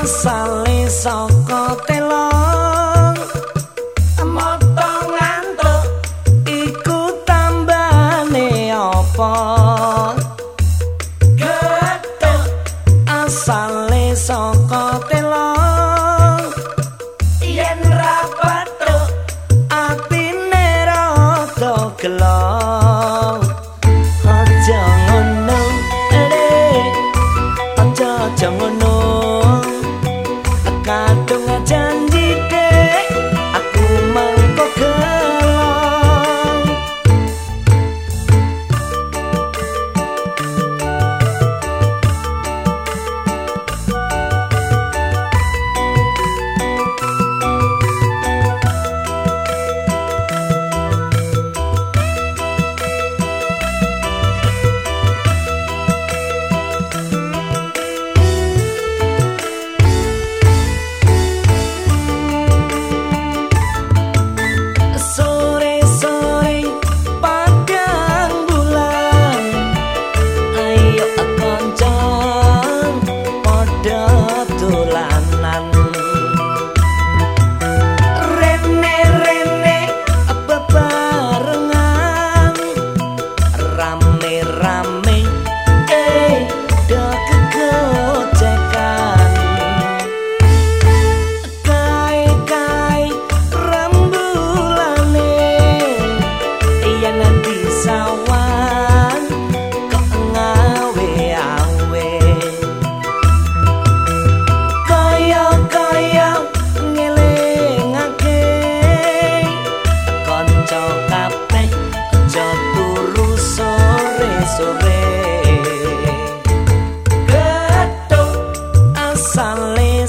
asale saka telo motong antuk iku tambane apa?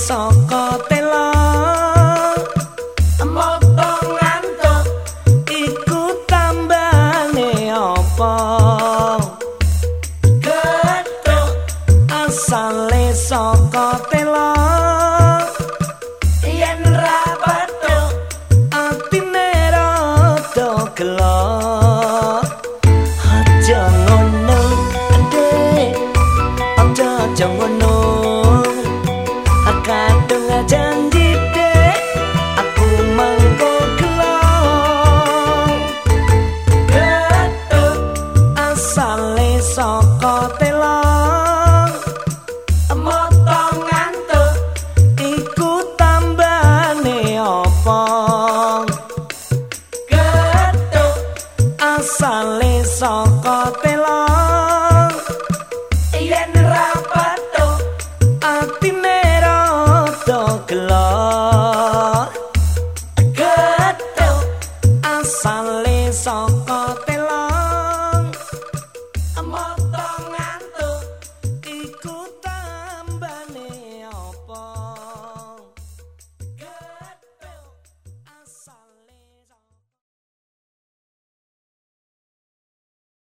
saka tela. Motongan to iku tambane apa? sale saka tela.